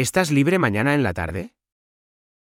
¿Estás libre mañana en la tarde?